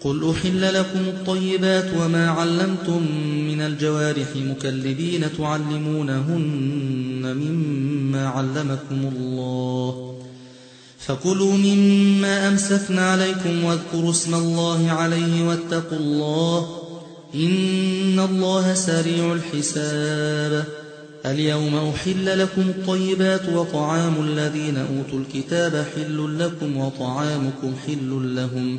قل أحل لكم الطيبات وما علمتم من الجوارح مكلبين تعلمونهن مما علمكم الله فكلوا مما أمسكن عليكم واذكروا اسم الله عليه واتقوا الله إن الله سريع الحساب اليوم أحل لكم الطيبات وطعام الذين أوتوا الكتاب حل لكم وطعامكم حل لهم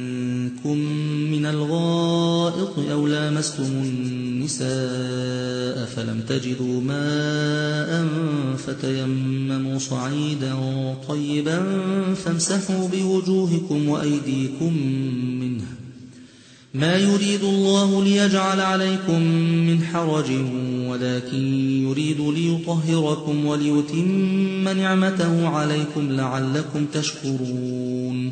منكم من الغائط أو لامستم النساء فلم تجدوا ماء فتيمموا صعيدا طيبا فامسحوا بوجوهكم وأيديكم منه. ما يريد الله ليجعل عليكم من حرج ولكن يريد ليطهركم وليتم نعمته عليكم لعلكم تشكرون.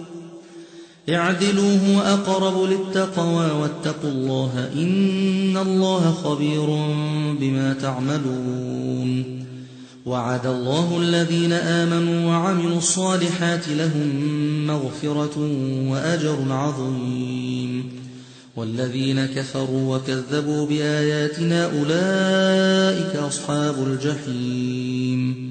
اعدلوا هو أقرب للتقوى واتقوا الله إن الله خبير بما تعملون. وعد الله الذين آمنوا وعملوا الصالحات لهم مغفرة وأجر عظيم. والذين كفروا وكذبوا بآياتنا أولئك أصحاب الجحيم.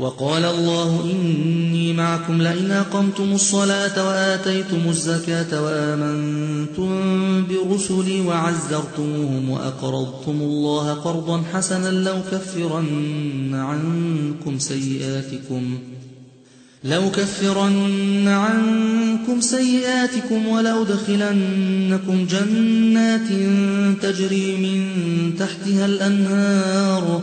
وقال الله إني معكم لئن أقمتم الصلاة وآتيتم الزكاة وآمنتم برسلي وعزرتموهم وأقرضتم الله قرضا حسنا لو كفرن عنكم سيئاتكم لو كفرن عنكم سيئاتكم ولأدخلنكم جنات تجري من تحتها الأنهار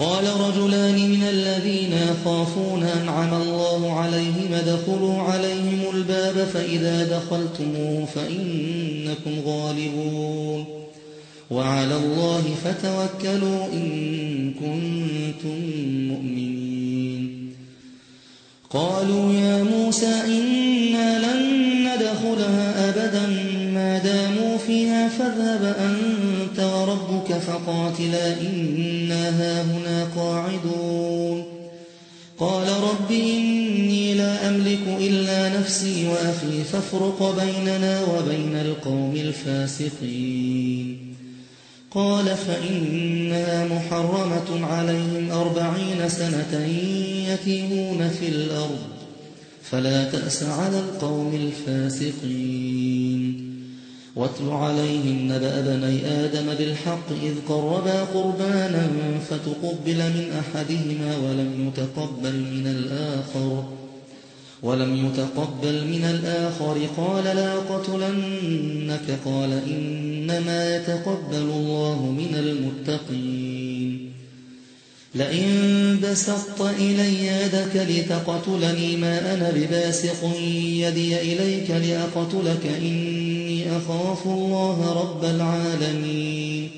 قال رجلان من الذين يخافون أنعم الله عليهم ادخلوا عليهم الباب فإذا دخلتموه فإنكم غالبون وعلى الله فتوكلوا إن كنتم مؤمنين قالوا يا موسى إنا لن ندخلها أبدا ما داموا فيها فاذهب وربك فقاتلا إنا هاهنا قاعدون. قال رب إني لا أملك إلا نفسي وأخي فافرق بيننا وبين القوم الفاسقين. قال فإنها محرمة عليهم أربعين سنة يتيمون في الأرض. فلا تأس على القوم الفاسقين. واتل عليهم نبأ بني آدم بالحق إذ قربا قربانا فتقبل من أحدهما ولم يتقبل من الآخر. ولم يتقبل من الآخر قال لا قتلنك قال إنما يتقبل الله من المتقين. لئن بسطت إلي يدك لتقتلني ما أنا بباسق يدي إليك لأقتلك إني أخاف الله رب العالمين.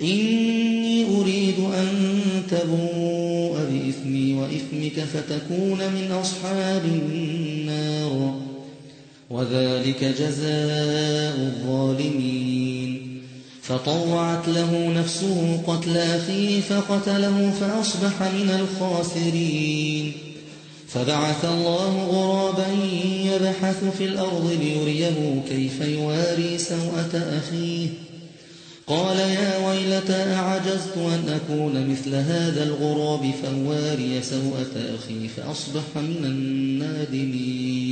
إني أريد أن تبوء بإثمي وإثمك فتكون من أصحاب النار. وذلك جزاء الظالمين. فطوعت له نفسه قتل أخيه فقتله فأصبح من الخاسرين. فبعث الله غرابا يبحث في الأرض ليريه كيف يواري سوءة أخيه. قال يا ويلتى أعجزت أن أكون مثل هذا الغراب فواري سوءة أخي فأصبح من النادمين.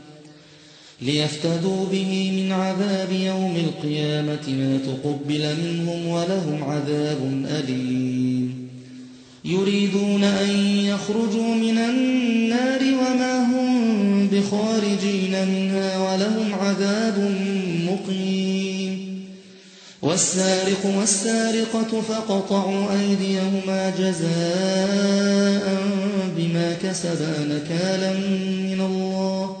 ليفتدوا به من عذاب يوم القيامة ما تقبل منهم ولهم عذاب أليم. يريدون أن يخرجوا من النار وما هم بخارجين منها ولهم عذاب مقيم. والسارق والسارقة فقطعوا أيديهما جزاء بما كسبا نكالا من الله.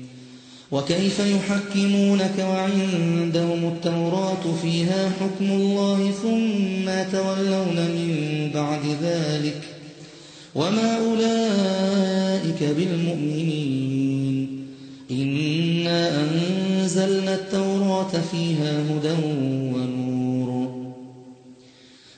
وكيف يحكمونك وعندهم التوراة فيها حكم الله ثم تولون من بعد ذلك وما أولئك بالمؤمنين إنا أنزلنا التوراة فيها هدى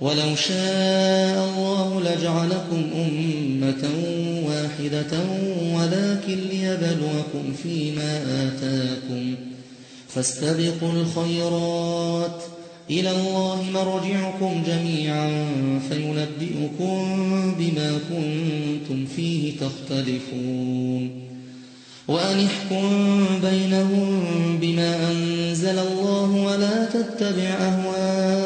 ولو شاء الله لجعلكم أمة واحدة ولكن ليبلوكم فيما آتاكم فاستبقوا الخيرات إلى الله مرجعكم جميعا فينبئكم بما كنتم فيه تختلفون وأن احكم بينهم بما أنزل الله ولا تتبع أهواءهم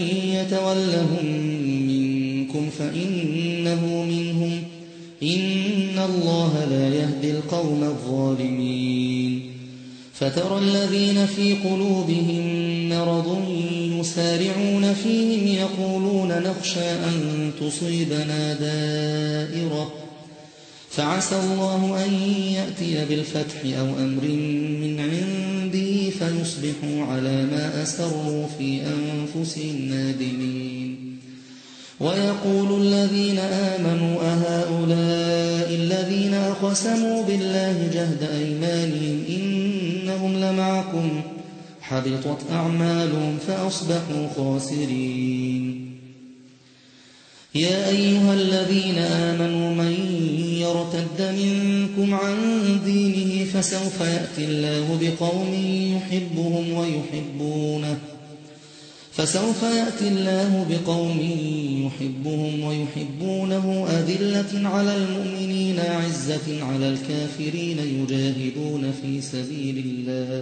يتولهم منكم فإنه منهم إن الله لا يهدي القوم الظالمين فترى الذين في قلوبهم مرض يسارعون فيهم يقولون نخشى أن تصيبنا دائرة فعسى الله أن يأتي بالفتح أو أمر من عنده فيصبحوا على ما أسروا في أنفسهم نادمين. ويقول الذين آمنوا أهؤلاء الذين أقسموا بالله جهد أيمانهم إنهم لمعكم. حبطت أعمالهم فأصبحوا خاسرين. يا أيها الذين آمنوا من يرتد منكم عن دينه فسوف يأتي الله بقوم يحبهم ويحبونه فسوف يأتي الله بقوم يحبهم ويحبونه أذلة على المؤمنين عزة على الكافرين يجاهدون في سبيل الله.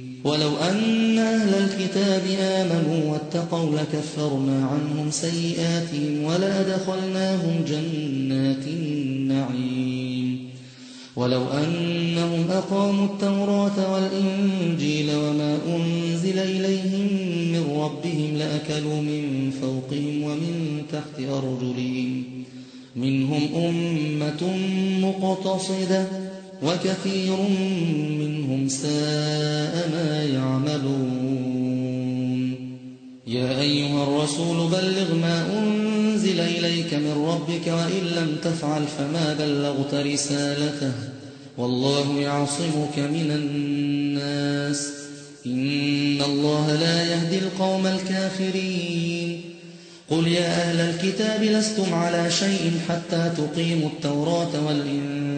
ولو أن أهل الكتاب آمنوا واتقوا لكفرنا عنهم سيئاتهم ولأدخلناهم جنات النعيم. ولو أنهم أقاموا التوراة والإنجيل وما أنزل إليهم من ربهم لأكلوا من فوقهم ومن تحت أرجلهم. منهم أمة مقتصدة وكثير منهم ساء ما يعملون. يا أيها الرسول بلغ ما أنزل إليك من ربك وإن لم تفعل فما بلغت رسالته. والله يعصمك من الناس. إن الله لا يهدي القوم الكافرين. قل يا أهل الكتاب لستم على شيء حتى تقيموا التوراة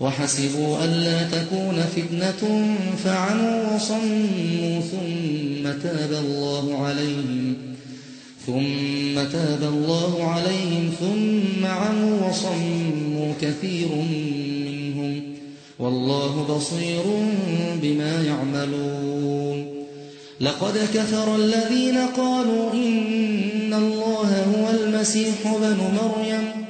وحسبوا ألا تكون فتنة فعموا وصموا ثم تاب الله عليهم ثم تاب الله عليهم ثم عموا وصموا كثير منهم. والله بصير بما يعملون. لقد كفر الذين قالوا إن الله هو المسيح بن مريم.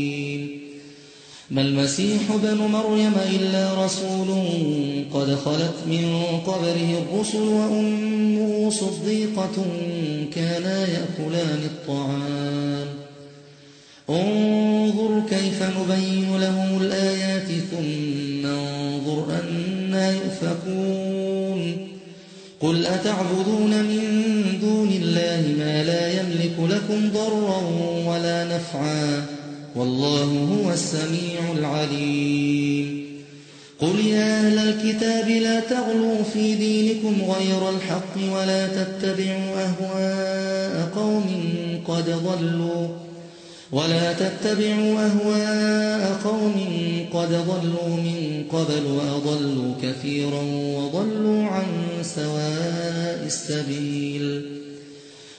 ما المسيح بن مريم إلا رسول قد خلت من قبره الرسل وأمه صديقة كانا يأكلان الطعام. انظر كيف نبين لهم الآيات ثم انظر أنا يؤفكون. قل أتعبدون من دون الله ما لا يملك لكم ضرا ولا نفعا. والله هو السميع العليم. قل يا أهل الكتاب لا تغلوا في دينكم غير الحق ولا تتبعوا أهواء قوم قد ضلوا. ولا تتبعوا أهواء قوم قد ضلوا من قبل وأضلوا كثيرا وضلوا عن سواء السبيل.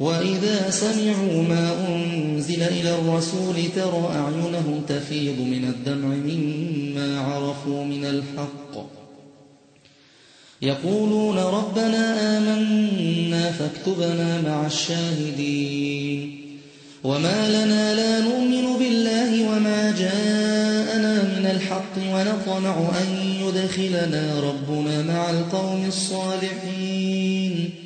وإذا سمعوا ما أنزل إلى الرسول ترى أعينهم تفيض من الدمع مما عرفوا من الحق. يقولون ربنا آمنا فاكتبنا مع الشاهدين. وما لنا لا نؤمن بالله وما جاءنا من الحق ونطمع أن يدخلنا ربنا مع القوم الصالحين.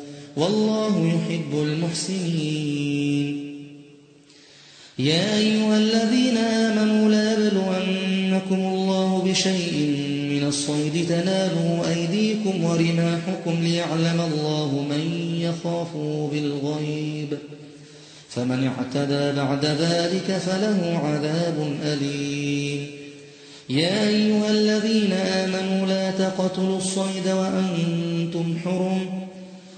والله يحب المحسنين. يا أيها الذين آمنوا لا يبلونكم الله بشيء من الصيد تناله أيديكم ورماحكم ليعلم الله من يخافه بالغيب. فمن اعتدى بعد ذلك فله عذاب أليم. يا أيها الذين آمنوا لا تقتلوا الصيد وأنتم حرم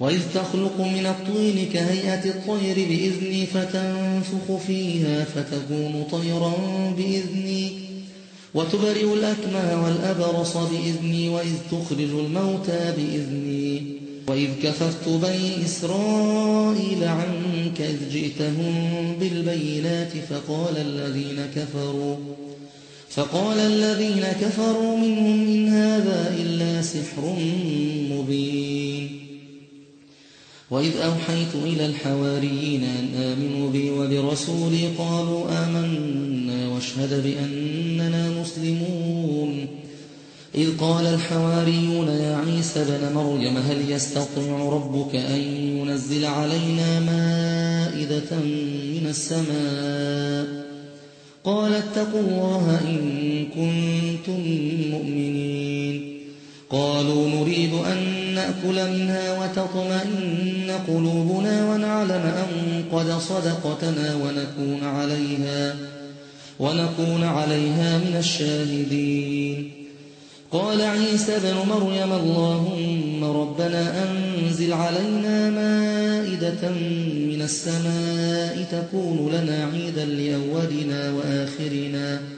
وإذ تخلق من الطين كهيئة الطير بإذني فتنفخ فيها فتكون طيرا بإذني. وتبرئ الأكمى والأبرص بإذني وإذ تخرج الموتى بإذني. وإذ كففت بني إسرائيل عنك إذ جئتهم بالبينات فقال الذين كفروا فقال الذين كفروا منهم إن هذا إلا سحر مبين. وإذ أوحيت إلى الحواريين أن آمنوا بي وبرسولي قالوا آمنا واشهد بأننا مسلمون. إذ قال الحواريون يا عيسى بن مريم هل يستطيع ربك أن ينزل علينا مائدة من السماء؟ قال اتقوا الله إن كنتم مؤمنين. قالوا نريد أن نأكل منها وتطمئن قلوبنا ونعلم أن قد صدقتنا ونكون عليها ونكون عليها من الشاهدين. قال عيسى بن مريم اللهم ربنا أنزل علينا مائدة من السماء تكون لنا عيدا لأولنا وآخرنا